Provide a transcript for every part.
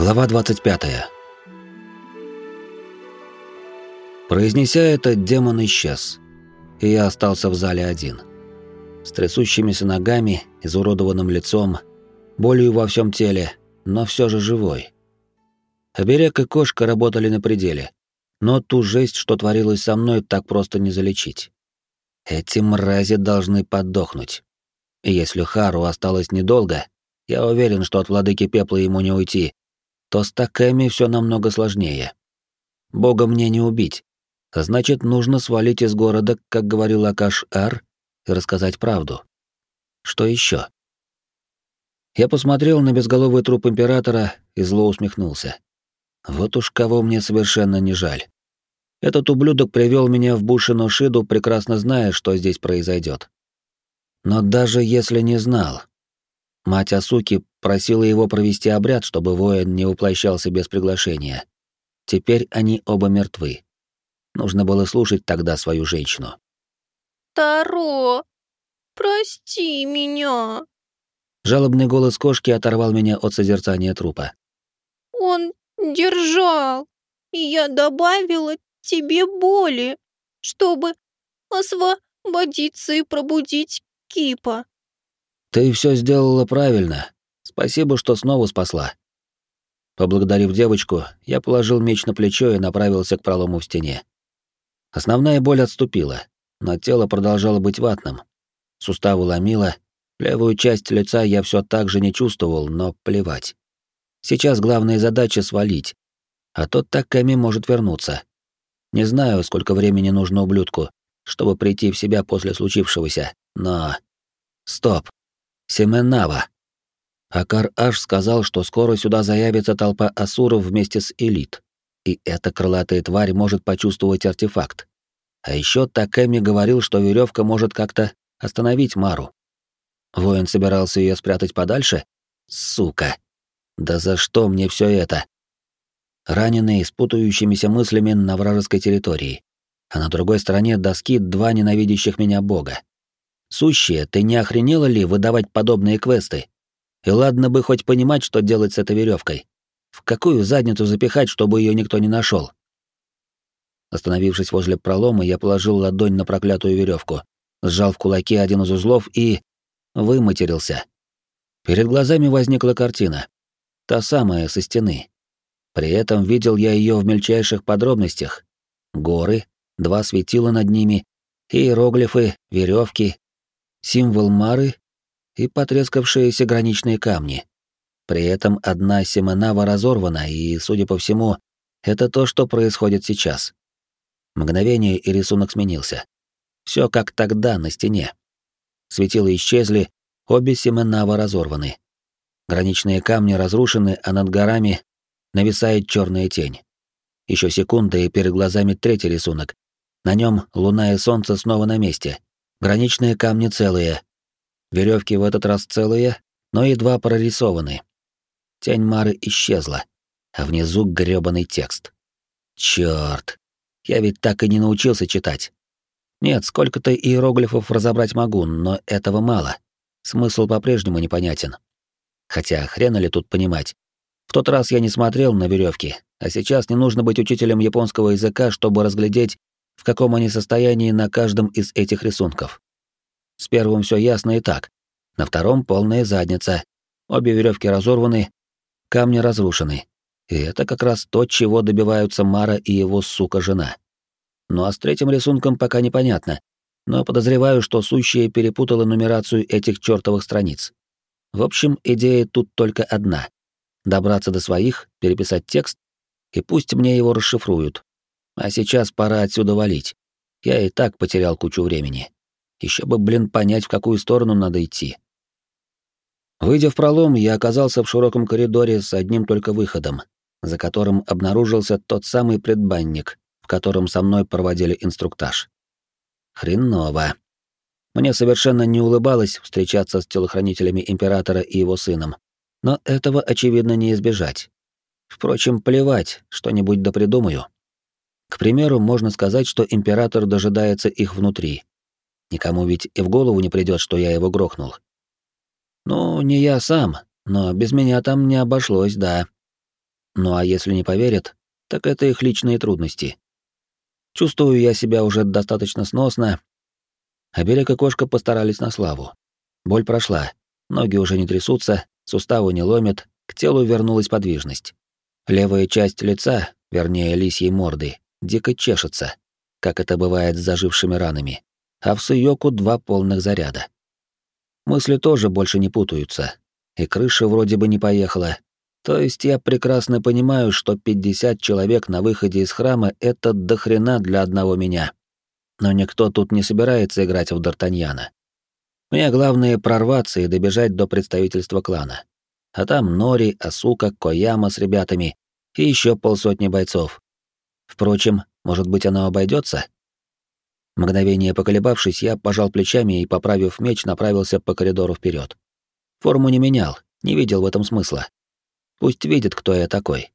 Глава 25. Произнеся это, демон исчез, и я остался в зале один. С трясущимися ногами, изуродованным лицом, болью во всем теле, но все же живой. Оберег и кошка работали на пределе, но ту жесть, что творилось со мной, так просто не залечить. Эти мрази должны подохнуть. И если Хару осталось недолго, я уверен, что от владыки пепла ему не уйти, то с Такэми все намного сложнее. Бога мне не убить. Значит, нужно свалить из города, как говорил Акаш-Ар, и рассказать правду. Что еще? Я посмотрел на безголовый труп императора и зло усмехнулся. Вот уж кого мне совершенно не жаль. Этот ублюдок привел меня в Бушино Шиду, прекрасно зная, что здесь произойдет. Но даже если не знал, Мать Асуки просила его провести обряд, чтобы воин не воплощался без приглашения. Теперь они оба мертвы. Нужно было слушать тогда свою женщину. «Таро, прости меня!» Жалобный голос кошки оторвал меня от созерцания трупа. «Он держал, и я добавила тебе боли, чтобы освободиться и пробудить Кипа. Ты все сделала правильно. Спасибо, что снова спасла. Поблагодарив девочку, я положил меч на плечо и направился к пролому в стене. Основная боль отступила, но тело продолжало быть ватным. Суставы ломило, левую часть лица я все так же не чувствовал, но плевать. Сейчас главная задача — свалить. А тот так Кэми может вернуться. Не знаю, сколько времени нужно ублюдку, чтобы прийти в себя после случившегося, но... Стоп. Семенава. Акар аж сказал, что скоро сюда заявится толпа асуров вместе с элит, и эта крылатая тварь может почувствовать артефакт. А еще Такэми говорил, что веревка может как-то остановить Мару. Воин собирался ее спрятать подальше? Сука! Да за что мне все это? Раненый, с путающимися мыслями на вражеской территории. А на другой стороне доски два ненавидящих меня бога. Сущие, ты не охренела ли выдавать подобные квесты? И ладно бы хоть понимать, что делать с этой веревкой. В какую задницу запихать, чтобы ее никто не нашел? Остановившись возле пролома, я положил ладонь на проклятую веревку, сжал в кулаке один из узлов и... выматерился. Перед глазами возникла картина. Та самая, со стены. При этом видел я ее в мельчайших подробностях. Горы, два светила над ними, иероглифы, веревки, символ Мары и потрескавшиеся граничные камни. При этом одна семенава разорвана, и, судя по всему, это то, что происходит сейчас. Мгновение, и рисунок сменился. Все как тогда, на стене. Светила исчезли, обе семенава разорваны. Граничные камни разрушены, а над горами нависает черная тень. Еще секунда, и перед глазами третий рисунок. На нем луна и солнце снова на месте, Граничные камни целые. Веревки в этот раз целые, но едва прорисованы. Тень Мары исчезла, а внизу грёбаный текст. Чёрт, я ведь так и не научился читать. Нет, сколько-то иероглифов разобрать могу, но этого мало. Смысл по-прежнему непонятен. Хотя хрена ли тут понимать. В тот раз я не смотрел на веревки, а сейчас не нужно быть учителем японского языка, чтобы разглядеть каком они состоянии на каждом из этих рисунков. С первым все ясно и так. На втором полная задница. Обе веревки разорваны, камни разрушены. И это как раз то, чего добиваются Мара и его сука-жена. Ну а с третьим рисунком пока непонятно, но подозреваю, что сущая перепутала нумерацию этих чертовых страниц. В общем, идея тут только одна — добраться до своих, переписать текст, и пусть мне его расшифруют, а сейчас пора отсюда валить. Я и так потерял кучу времени. Еще бы, блин, понять, в какую сторону надо идти. Выйдя в пролом, я оказался в широком коридоре с одним только выходом, за которым обнаружился тот самый предбанник, в котором со мной проводили инструктаж. Хреново. Мне совершенно не улыбалось встречаться с телохранителями императора и его сыном, но этого, очевидно, не избежать. Впрочем, плевать, что-нибудь допридумаю. К примеру, можно сказать, что император дожидается их внутри. Никому ведь и в голову не придет, что я его грохнул. Ну, не я сам, но без меня там не обошлось, да. Ну а если не поверят, так это их личные трудности. Чувствую я себя уже достаточно сносно, а берег и кошка постарались на славу. Боль прошла, ноги уже не трясутся, суставы не ломят, к телу вернулась подвижность. Левая часть лица, вернее лисьей морды, дико чешется, как это бывает с зажившими ранами, а в Суёку два полных заряда. Мысли тоже больше не путаются, и крыша вроде бы не поехала. То есть я прекрасно понимаю, что 50 человек на выходе из храма — это дохрена для одного меня. Но никто тут не собирается играть в Д'Артаньяна. Мне главное прорваться и добежать до представительства клана. А там Нори, Асука, Кояма с ребятами и еще полсотни бойцов. Впрочем, может быть, оно обойдется? Мгновение поколебавшись, я пожал плечами и, поправив меч, направился по коридору вперед. Форму не менял, не видел в этом смысла. Пусть видит, кто я такой.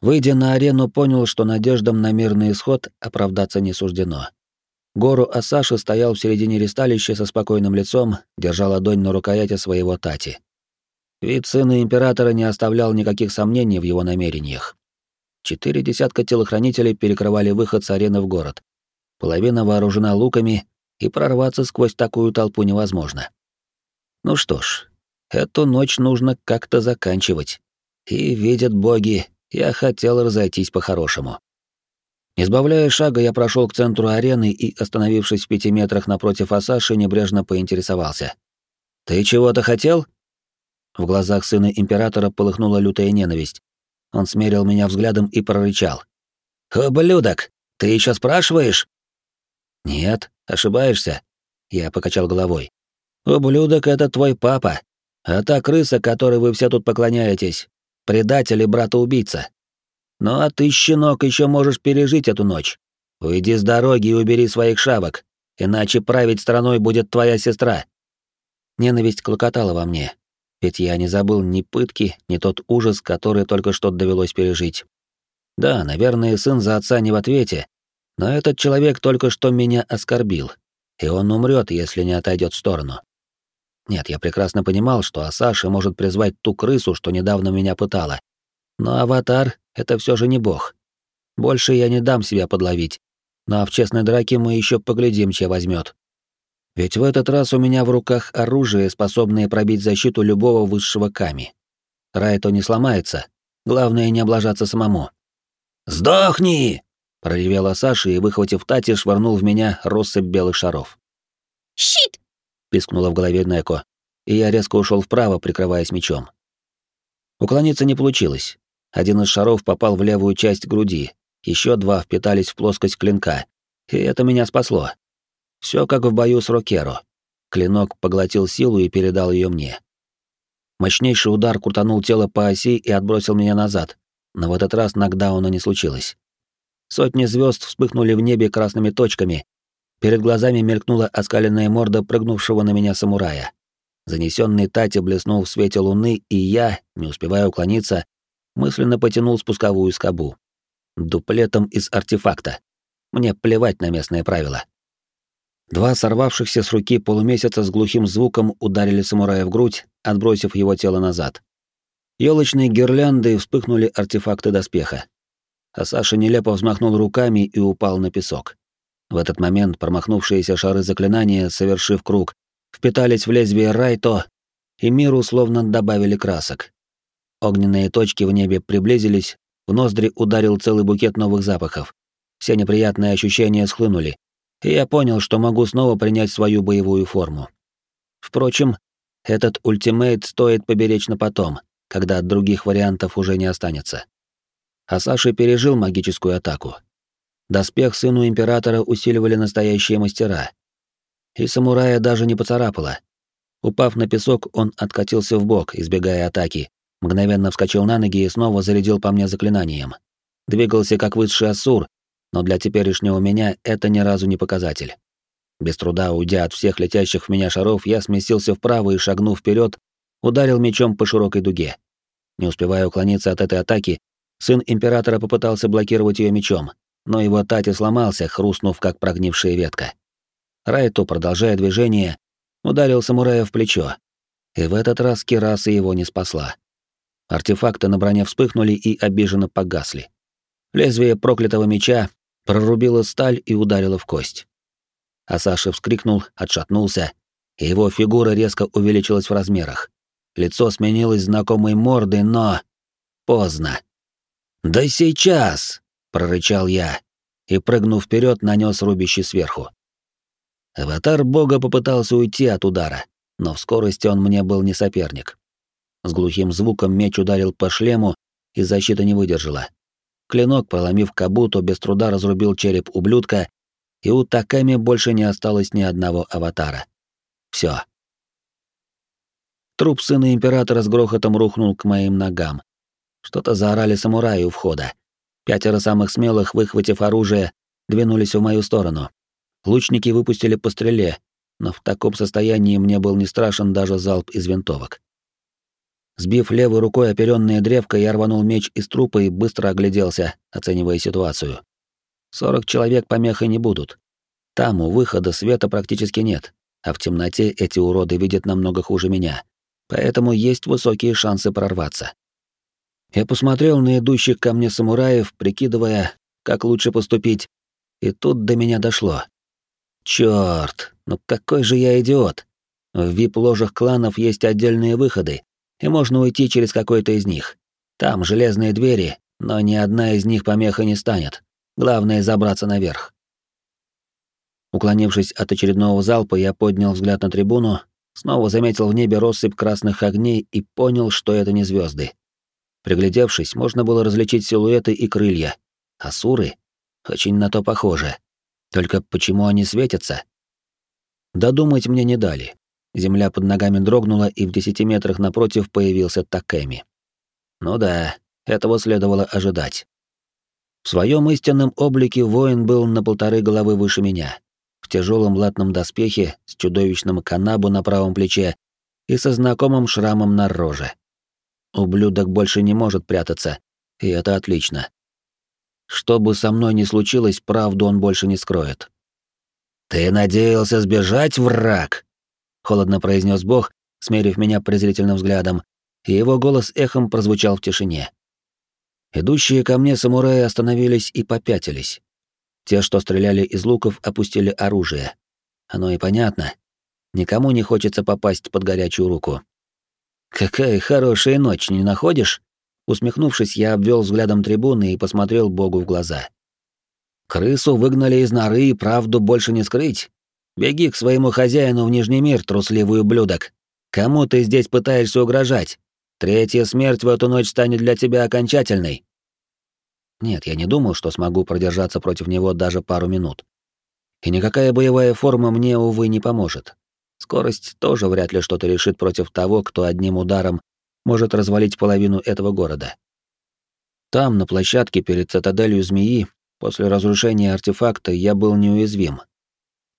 Выйдя на арену, понял, что надеждам на мирный исход оправдаться не суждено. Гору Асаши стоял в середине ристалища со спокойным лицом, держа ладонь на рукояти своего тати. Вид сына императора не оставлял никаких сомнений в его намерениях. Четыре десятка телохранителей перекрывали выход с арены в город. Половина вооружена луками, и прорваться сквозь такую толпу невозможно. Ну что ж, эту ночь нужно как-то заканчивать. И, видят боги, я хотел разойтись по-хорошему. Не сбавляя шага, я прошел к центру арены и, остановившись в пяти метрах напротив Асаши, небрежно поинтересовался. «Ты чего-то хотел?» В глазах сына императора полыхнула лютая ненависть. Он смерил меня взглядом и прорычал. «Ублюдок, ты еще спрашиваешь?» «Нет, ошибаешься», — я покачал головой. «Ублюдок — это твой папа, а та крыса, которой вы все тут поклоняетесь, предатель и брата-убийца. Ну а ты, щенок, еще можешь пережить эту ночь. Уйди с дороги и убери своих шавок, иначе править страной будет твоя сестра». Ненависть клокотала во мне, ведь я не забыл ни пытки, ни тот ужас, который только что довелось пережить. Да, наверное, сын за отца не в ответе, но этот человек только что меня оскорбил, и он умрет, если не отойдет в сторону. Нет, я прекрасно понимал, что Асаши может призвать ту крысу, что недавно меня пытала. Но аватар — это все же не бог. Больше я не дам себя подловить. Ну а в честной драке мы еще поглядим, че возьмет. Ведь в этот раз у меня в руках оружие, способное пробить защиту любого высшего ками. Райто не сломается. Главное не облажаться самому. «Сдохни!» — проревела Саша и, выхватив Тати, швырнул в меня россыпь белых шаров. «Щит!» пискнуло в голове Неко, и я резко ушел вправо, прикрываясь мечом. Уклониться не получилось. Один из шаров попал в левую часть груди, еще два впитались в плоскость клинка, и это меня спасло. Все как в бою с Рокеро. Клинок поглотил силу и передал ее мне. Мощнейший удар крутанул тело по оси и отбросил меня назад, но в этот раз нокдауна не случилось. Сотни звезд вспыхнули в небе красными точками, Перед глазами мелькнула оскаленная морда прыгнувшего на меня самурая. Занесенный Тати блеснул в свете луны, и я, не успевая уклониться, мысленно потянул спусковую скобу. Дуплетом из артефакта. Мне плевать на местные правила. Два сорвавшихся с руки полумесяца с глухим звуком ударили самурая в грудь, отбросив его тело назад. Ёлочные гирлянды вспыхнули артефакты доспеха. А Саша нелепо взмахнул руками и упал на песок. В этот момент промахнувшиеся шары заклинания, совершив круг, впитались в лезвие Райто, и миру словно добавили красок. Огненные точки в небе приблизились, в ноздри ударил целый букет новых запахов. Все неприятные ощущения схлынули, и я понял, что могу снова принять свою боевую форму. Впрочем, этот ультимейт стоит поберечь на потом, когда других вариантов уже не останется. А Саша пережил магическую атаку, Доспех сыну императора усиливали настоящие мастера. И самурая даже не поцарапало. Упав на песок, он откатился в бок, избегая атаки, мгновенно вскочил на ноги и снова зарядил по мне заклинанием. Двигался как высший ассур, но для теперешнего меня это ни разу не показатель. Без труда уйдя от всех летящих в меня шаров, я сместился вправо и, шагнув вперед, ударил мечом по широкой дуге. Не успевая уклониться от этой атаки, сын императора попытался блокировать ее мечом, но его тати сломался, хрустнув, как прогнившая ветка. Райто, продолжая движение, ударил самурая в плечо. И в этот раз Кираса его не спасла. Артефакты на броне вспыхнули и обиженно погасли. Лезвие проклятого меча прорубило сталь и ударило в кость. А Саша вскрикнул, отшатнулся, и его фигура резко увеличилась в размерах. Лицо сменилось знакомой мордой, но... Поздно. «Да сейчас!» — прорычал я, и, прыгнув вперед, нанес рубящий сверху. Аватар бога попытался уйти от удара, но в скорости он мне был не соперник. С глухим звуком меч ударил по шлему, и защита не выдержала. Клинок, проломив кабуту, без труда разрубил череп ублюдка, и у Таками больше не осталось ни одного аватара. Все. Труп сына императора с грохотом рухнул к моим ногам. Что-то заорали самураи у входа. Пятеро самых смелых, выхватив оружие, двинулись в мою сторону. Лучники выпустили по стреле, но в таком состоянии мне был не страшен даже залп из винтовок. Сбив левой рукой оперенное древко, я рванул меч из трупа и быстро огляделся, оценивая ситуацию. Сорок человек помехой не будут. Там у выхода света практически нет, а в темноте эти уроды видят намного хуже меня. Поэтому есть высокие шансы прорваться. Я посмотрел на идущих ко мне самураев, прикидывая, как лучше поступить, и тут до меня дошло. Чёрт, ну какой же я идиот! В вип-ложах кланов есть отдельные выходы, и можно уйти через какой-то из них. Там железные двери, но ни одна из них помеха не станет. Главное — забраться наверх. Уклонившись от очередного залпа, я поднял взгляд на трибуну, снова заметил в небе россыпь красных огней и понял, что это не звезды. Приглядевшись, можно было различить силуэты и крылья. Асуры? Очень на то похоже. Только почему они светятся? Додумать мне не дали. Земля под ногами дрогнула, и в десяти метрах напротив появился Такэми. Ну да, этого следовало ожидать. В своем истинном облике воин был на полторы головы выше меня, в тяжелом латном доспехе с чудовищным канабу на правом плече и со знакомым шрамом на роже. Ублюдок больше не может прятаться, и это отлично. Что бы со мной ни случилось, правду он больше не скроет. «Ты надеялся сбежать, враг?» — холодно произнес Бог, смерив меня презрительным взглядом, и его голос эхом прозвучал в тишине. Идущие ко мне самураи остановились и попятились. Те, что стреляли из луков, опустили оружие. Оно и понятно. Никому не хочется попасть под горячую руку. «Какая хорошая ночь, не находишь?» Усмехнувшись, я обвел взглядом трибуны и посмотрел Богу в глаза. «Крысу выгнали из норы, и правду больше не скрыть. Беги к своему хозяину в Нижний мир, трусливый ублюдок. Кому ты здесь пытаешься угрожать? Третья смерть в эту ночь станет для тебя окончательной. Нет, я не думал, что смогу продержаться против него даже пару минут. И никакая боевая форма мне, увы, не поможет. Скорость тоже вряд ли что-то решит против того, кто одним ударом может развалить половину этого города. Там, на площадке перед цитаделью змеи, после разрушения артефакта я был неуязвим,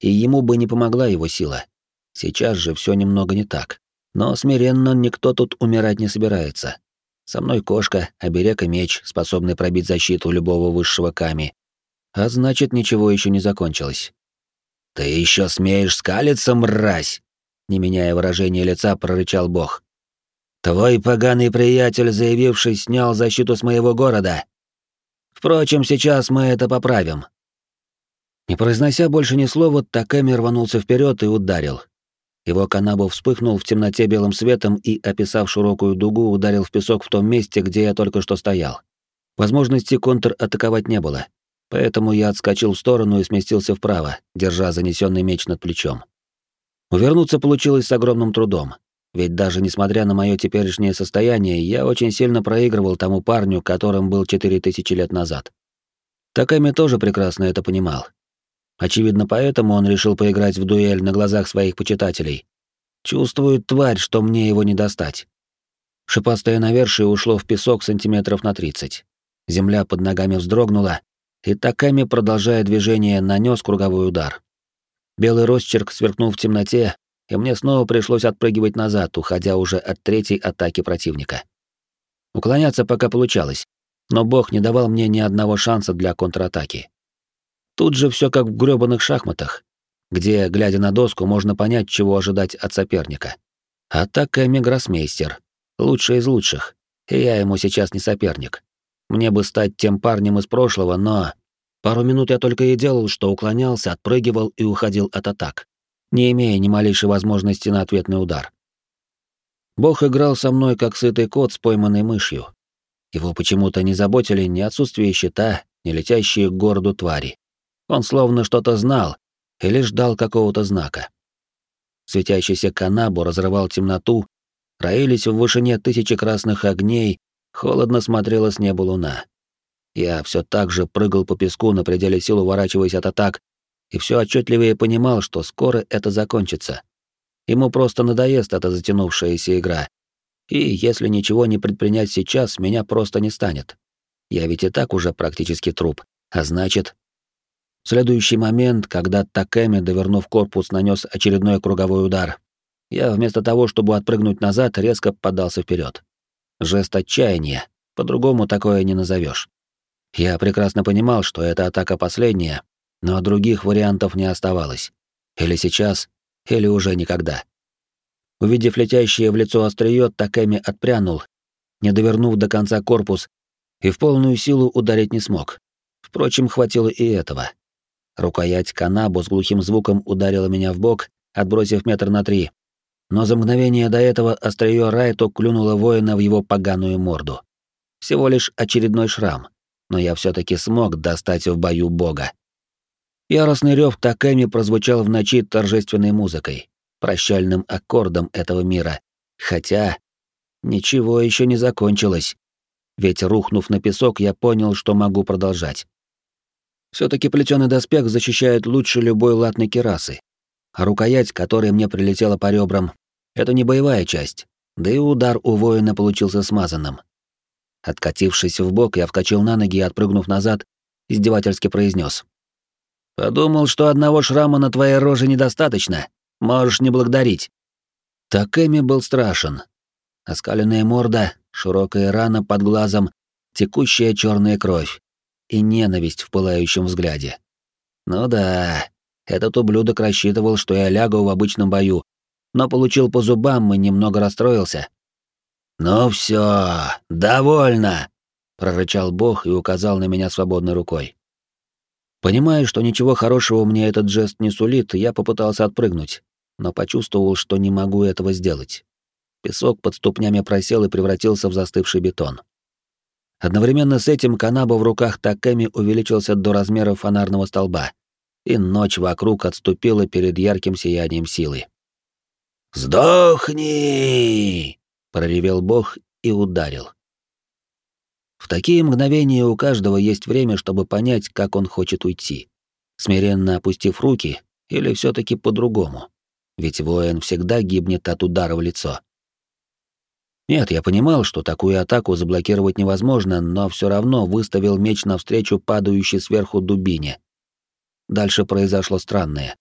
и ему бы не помогла его сила. Сейчас же все немного не так. Но смиренно никто тут умирать не собирается. Со мной кошка, оберег и меч, способный пробить защиту любого высшего ками. А значит, ничего еще не закончилось. «Ты еще смеешь скалиться, мразь!» Не меняя выражения лица, прорычал бог. «Твой поганый приятель, заявивший, снял защиту с моего города. Впрочем, сейчас мы это поправим. Не произнося больше ни слова, Таками рванулся вперед и ударил. Его канабу вспыхнул в темноте белым светом и, описав широкую дугу, ударил в песок в том месте, где я только что стоял. Возможности контр-атаковать не было, поэтому я отскочил в сторону и сместился вправо, держа занесенный меч над плечом. Увернуться получилось с огромным трудом, ведь даже несмотря на мое теперешнее состояние, я очень сильно проигрывал тому парню, которым был четыре тысячи лет назад. Таками тоже прекрасно это понимал Очевидно, поэтому он решил поиграть в дуэль на глазах своих почитателей. Чувствует тварь, что мне его не достать. Шипастое навершие ушло в песок сантиметров на тридцать. Земля под ногами вздрогнула, и Таками, продолжая движение, нанес круговой удар. Белый росчерк сверкнул в темноте, и мне снова пришлось отпрыгивать назад, уходя уже от третьей атаки противника. Уклоняться пока получалось, но бог не давал мне ни одного шанса для контратаки. Тут же все как в грёбаных шахматах, где, глядя на доску, можно понять, чего ожидать от соперника. Атака Мегросмейстер, лучший из лучших, и я ему сейчас не соперник. Мне бы стать тем парнем из прошлого, но... Пару минут я только и делал, что уклонялся, отпрыгивал и уходил от атак, не имея ни малейшей возможности на ответный удар. Бог играл со мной, как сытый кот с пойманной мышью. Его почему-то не заботили ни отсутствие щита, ни летящие к городу твари. Он словно что-то знал или ждал какого-то знака. Светящийся канабу разрывал темноту, роились в вышине тысячи красных огней, холодно смотрела с неба луна. Я все так же прыгал по песку на пределе сил, уворачиваясь от атак, и все отчетливее понимал, что скоро это закончится. Ему просто надоест эта затянувшаяся игра. И если ничего не предпринять сейчас, меня просто не станет. Я ведь и так уже практически труп, а значит... В следующий момент, когда Такэми, довернув корпус, нанес очередной круговой удар, я вместо того, чтобы отпрыгнуть назад, резко подался вперед. Жест отчаяния, по-другому такое не назовешь. Я прекрасно понимал, что эта атака последняя, но других вариантов не оставалось. Или сейчас, или уже никогда. Увидев летящее в лицо острие, Такэми отпрянул, не довернув до конца корпус, и в полную силу ударить не смог. Впрочем, хватило и этого. Рукоять канабу с глухим звуком ударила меня в бок, отбросив метр на три. Но за мгновение до этого острие Райто клюнуло воина в его поганую морду. Всего лишь очередной шрам, но я все таки смог достать в бою бога. Яростный рев Такэми прозвучал в ночи торжественной музыкой, прощальным аккордом этого мира. Хотя ничего еще не закончилось. Ведь рухнув на песок, я понял, что могу продолжать. Все-таки плетеный доспех защищает лучше любой латной керасы. А рукоять, которая мне прилетела по ребрам, это не боевая часть, да и удар у воина получился смазанным. Откатившись в бок, я вскочил на ноги и, отпрыгнув назад, издевательски произнес: Подумал, что одного шрама на твоей роже недостаточно. Можешь не благодарить. Так Эми был страшен. Оскаленная морда, широкая рана под глазом, текущая черная кровь и ненависть в пылающем взгляде. Ну да, этот ублюдок рассчитывал, что я лягу в обычном бою, но получил по зубам и немного расстроился. «Ну все, довольно!» — прорычал бог и указал на меня свободной рукой. Понимая, что ничего хорошего мне этот жест не сулит, я попытался отпрыгнуть, но почувствовал, что не могу этого сделать. Песок под ступнями просел и превратился в застывший бетон. Одновременно с этим канаба в руках Такэми увеличился до размера фонарного столба, и ночь вокруг отступила перед ярким сиянием силы. «Сдохни!» — проревел бог и ударил. В такие мгновения у каждого есть время, чтобы понять, как он хочет уйти. Смиренно опустив руки или все таки по-другому. Ведь воин всегда гибнет от удара в лицо. Нет, я понимал, что такую атаку заблокировать невозможно, но все равно выставил меч навстречу падающей сверху дубине. Дальше произошло странное.